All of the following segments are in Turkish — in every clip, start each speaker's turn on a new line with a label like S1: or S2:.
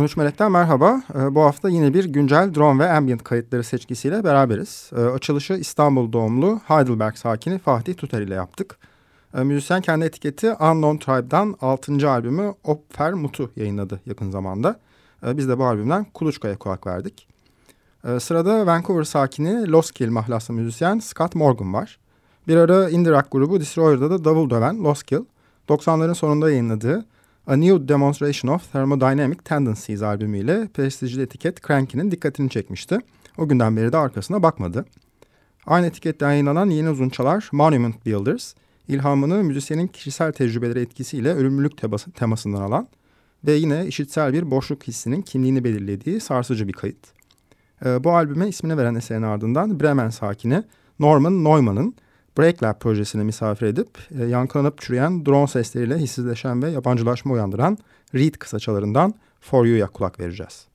S1: 13 Melek'ten merhaba. Ee, bu hafta yine bir güncel drone ve ambient kayıtları seçkisiyle beraberiz. Ee, açılışı İstanbul doğumlu Heidelberg sakini Fatih Tuter ile yaptık. Ee, müzisyen kendi etiketi Unknown Tribe'dan 6. albümü Opfer Mutu yayınladı yakın zamanda. Biz de bu albümden Kuluçka'ya kulak verdik. Sırada Vancouver sakini Loskill mahlaslı müzisyen Scott Morgan var. Bir ara indie rock grubu Destroyer'da da davul döven Loskill, 90'ların sonunda yayınladığı A New Demonstration of Thermodynamic Tendencies albümüyle prestijli etiket Cranky'nin dikkatini çekmişti. O günden beri de arkasına bakmadı. Aynı etiketten yayınlanan yeni uzunçalar Monument Builders, ilhamını müzisyenin kişisel tecrübeleri etkisiyle ölümlülük temasından alan ve yine işitsel bir boşluk hissinin kimliğini belirlediği sarsıcı bir kayıt. Ee, bu albüme ismini veren eserin ardından Bremen sakini Norman Neumann'ın Break Lab projesine misafir edip e, yankılanıp çürüyen drone sesleriyle hissizleşen ve yabancılaşma uyandıran Reed kısaçalarından For You'ya kulak vereceğiz.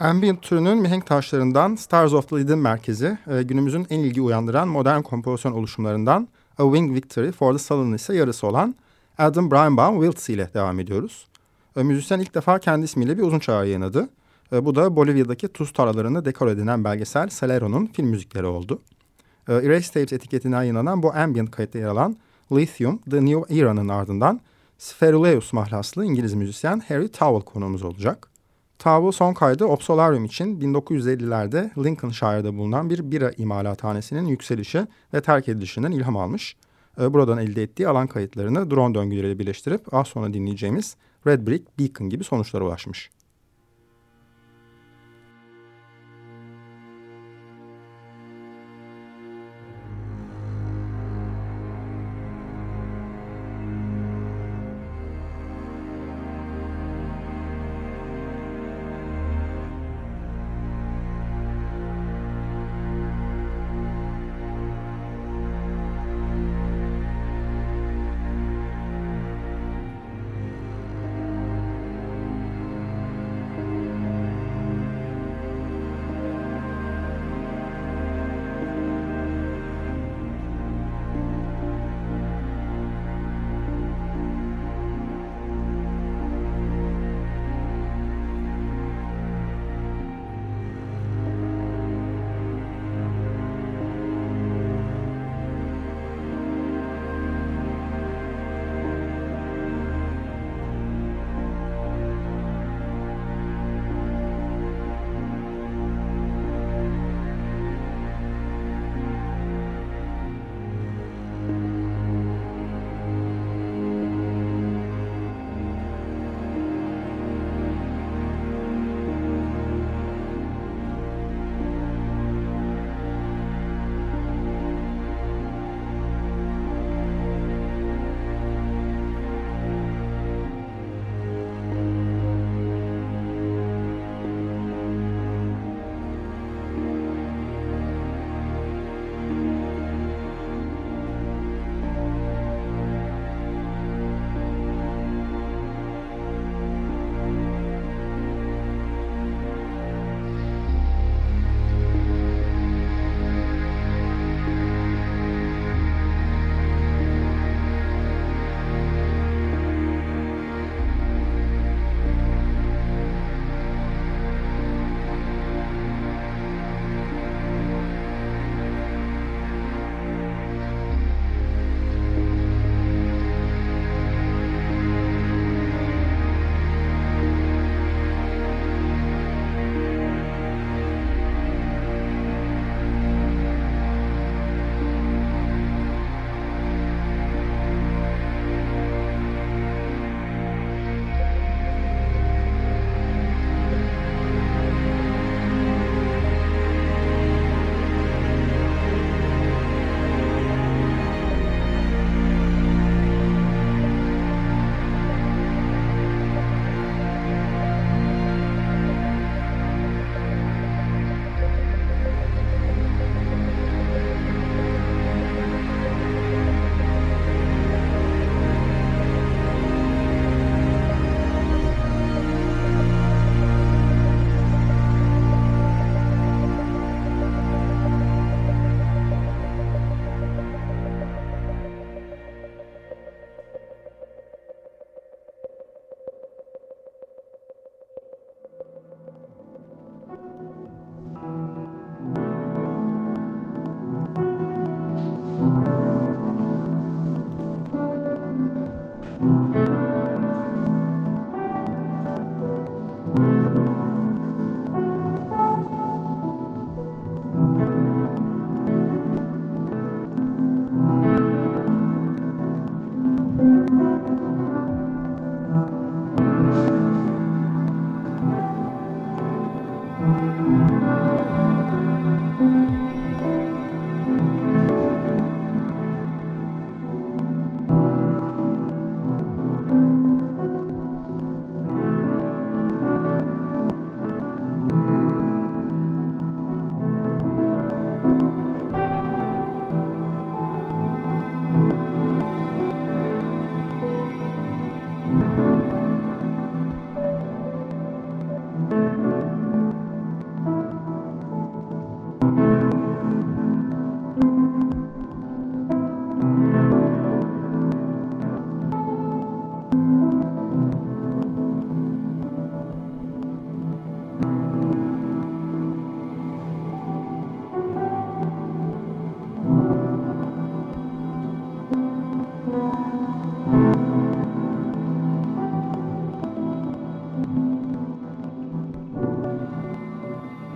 S1: Ambient türünün mihenk taşlarından Stars of the Lyden merkezi e, günümüzün en ilgi uyandıran modern kompozisyon oluşumlarından A Wing Victory for the Sullen ise yarısı olan Adam Breinbaum Wiltz ile devam ediyoruz. E, müzisyen ilk defa kendi ismiyle bir uzun çağrı yayınladı. E, bu da Bolivya'daki tuz tarlalarını dekor edilen belgesel Celero'nun film müzikleri oldu. Erase Tapes etiketinden yayınlanan bu ambient kayıtta yer alan Lithium, The New Era'nın ardından Spheruleus mahlaslı İngiliz müzisyen Harry Towell konuğumuz olacak. Towell son kaydı Opsolarium için 1950'lerde Lincolnshire'da bulunan bir bira imalathanesinin yükselişi ve terk edilişinden ilham almış. Ee, buradan elde ettiği alan kayıtlarını drone döngüleriyle birleştirip az sonra dinleyeceğimiz Red Brick Beacon gibi sonuçlara ulaşmış.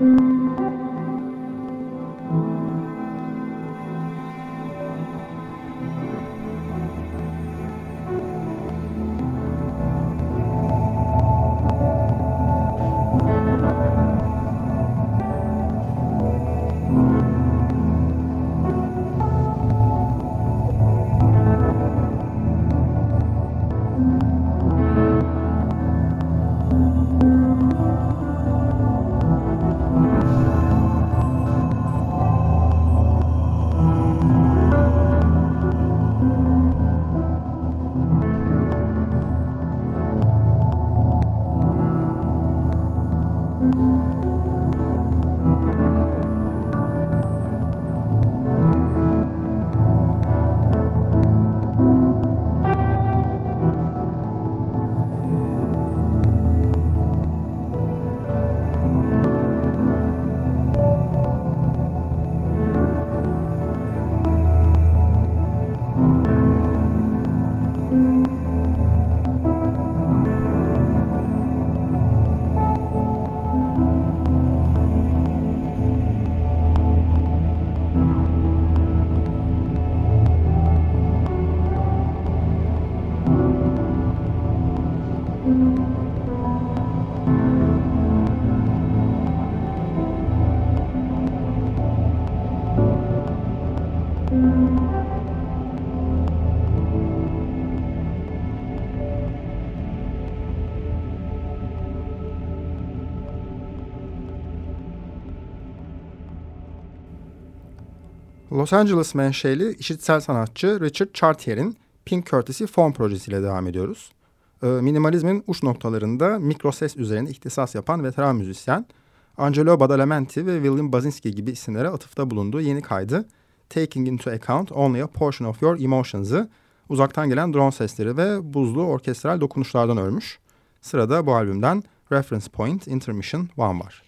S1: Mm-hmm. Los Angeles menşeli işitsel sanatçı Richard Chartier'in Pink Courtesy Form projesiyle devam ediyoruz. Ee, minimalizmin uç noktalarında mikro ses üzerine ihtisas yapan veteran müzisyen Angelo Badalamenti ve William Basinski gibi isimlere atıfta bulunduğu yeni kaydı Taking Into Account Only a Portion of Your Emotions'ı uzaktan gelen drone sesleri ve buzlu orkestral dokunuşlardan örmüş. Sırada bu albümden Reference Point Intermission One var.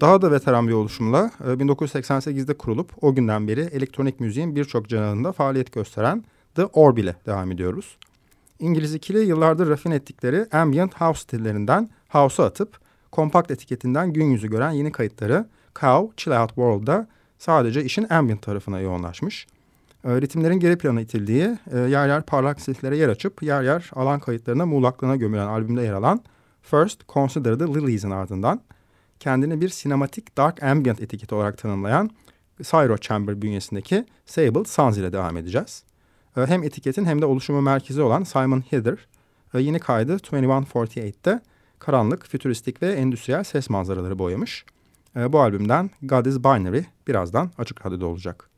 S1: Daha da veteran bir oluşumla 1988'de e, kurulup o günden beri elektronik müziğin birçok canalında faaliyet gösteren The Orb ile devam ediyoruz. İngiliz ikili yıllardır rafin ettikleri ambient house stillerinden house'a atıp kompakt etiketinden gün yüzü gören yeni kayıtları Cow Chill Out World'da sadece işin ambient tarafına yoğunlaşmış. E, ritimlerin geri plana itildiği, e, yer yer parlak seslere yer açıp yer yer alan kayıtlarına muğlaklığına gömülen albümde yer alan First Consider the Lilies'in ardından kendini bir sinematik dark ambient etiketi olarak tanımlayan Syro Chamber bünyesindeki Sable Sons ile devam edeceğiz. E, hem etiketin hem de oluşumu merkezi olan Simon Heather yeni kaydı 2148'te karanlık, fütüristik ve endüstriyel ses manzaraları boyamış. Bu albümden God is Binary birazdan açık radyoda olacak.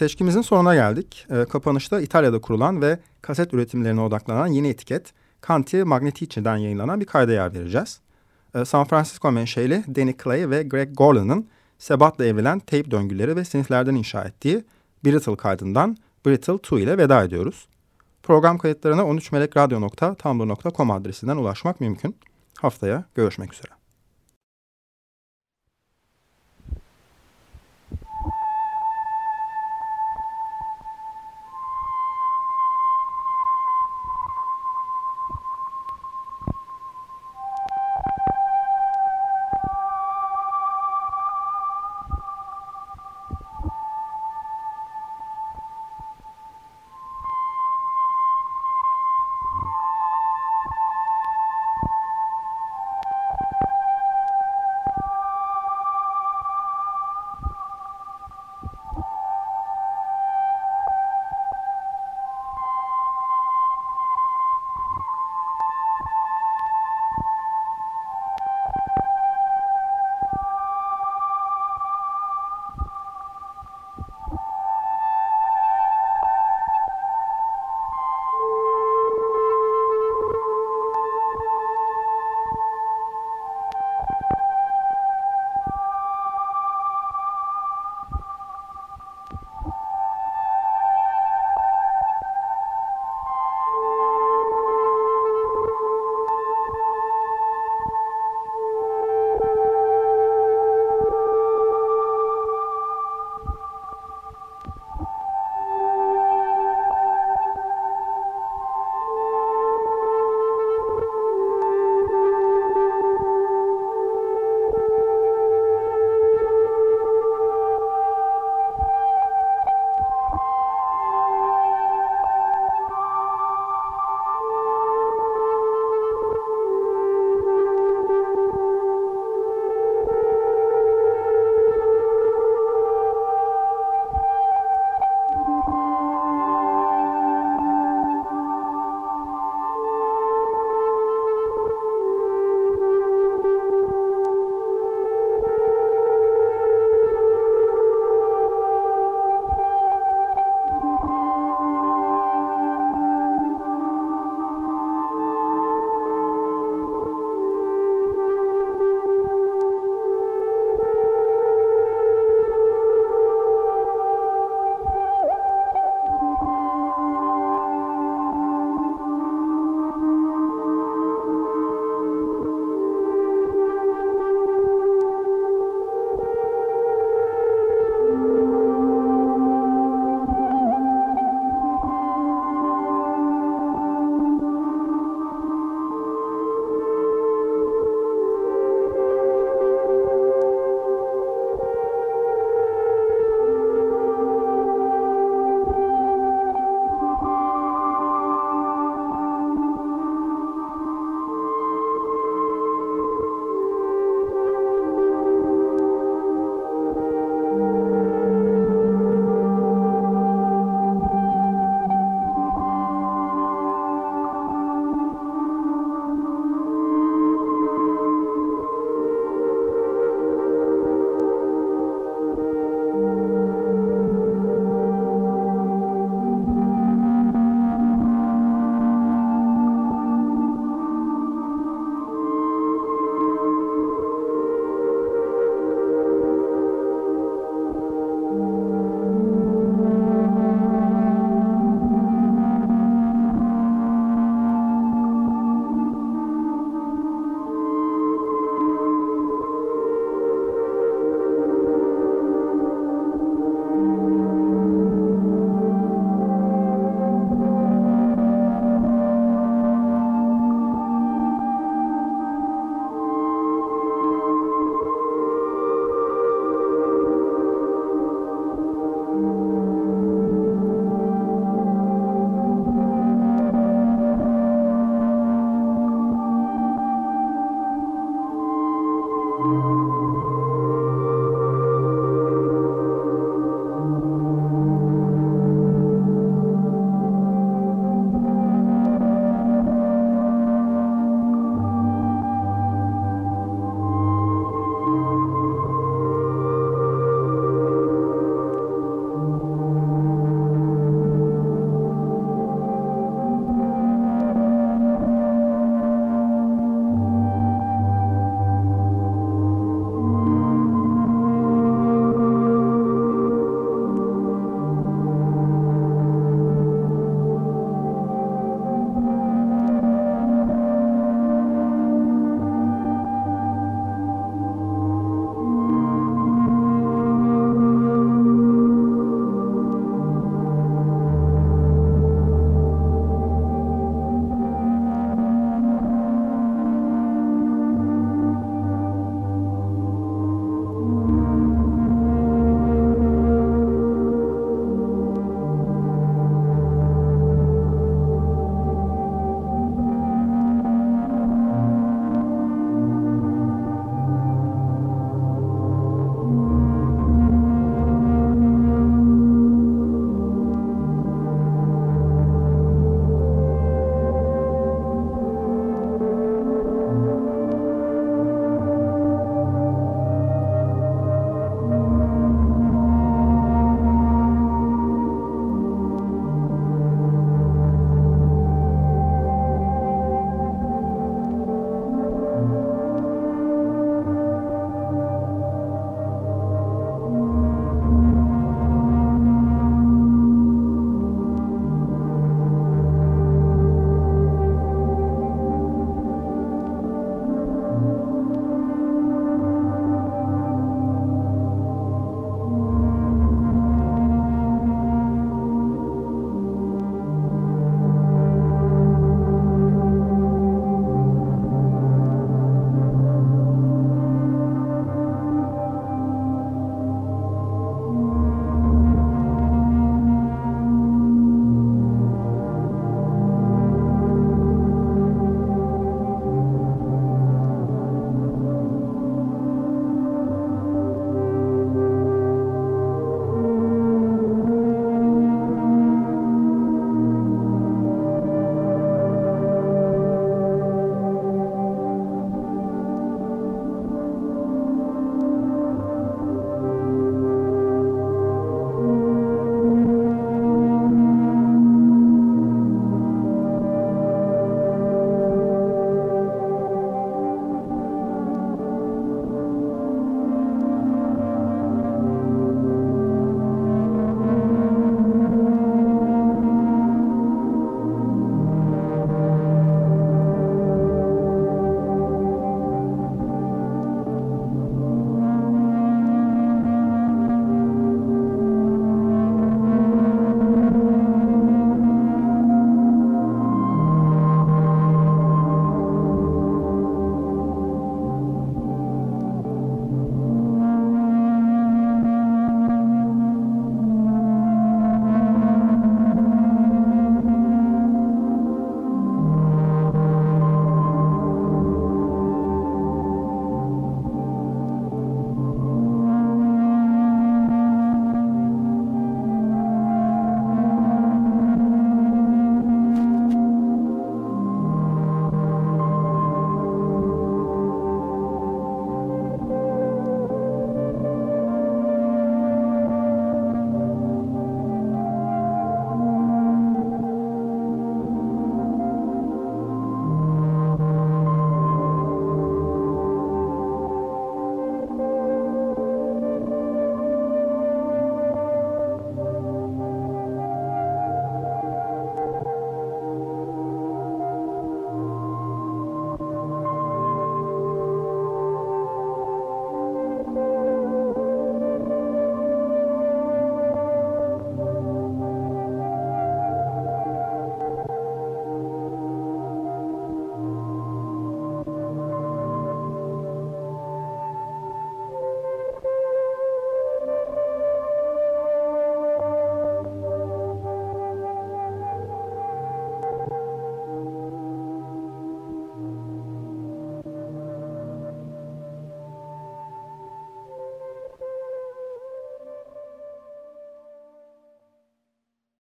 S1: Seçkimizin sonuna geldik. E, kapanışta İtalya'da kurulan ve kaset üretimlerine odaklanan yeni etiket Canti Magnetice'den yayınlanan bir kayda yer vereceğiz. E, San Francisco menşeli Danny Clay ve Greg Gorlan'ın sebatla evrilen tape döngüleri ve siniflerden inşa ettiği Brittle kaydından Brittle 2 ile veda ediyoruz. Program kayıtlarına 13melekradyo.tumblr.com adresinden ulaşmak mümkün. Haftaya görüşmek üzere.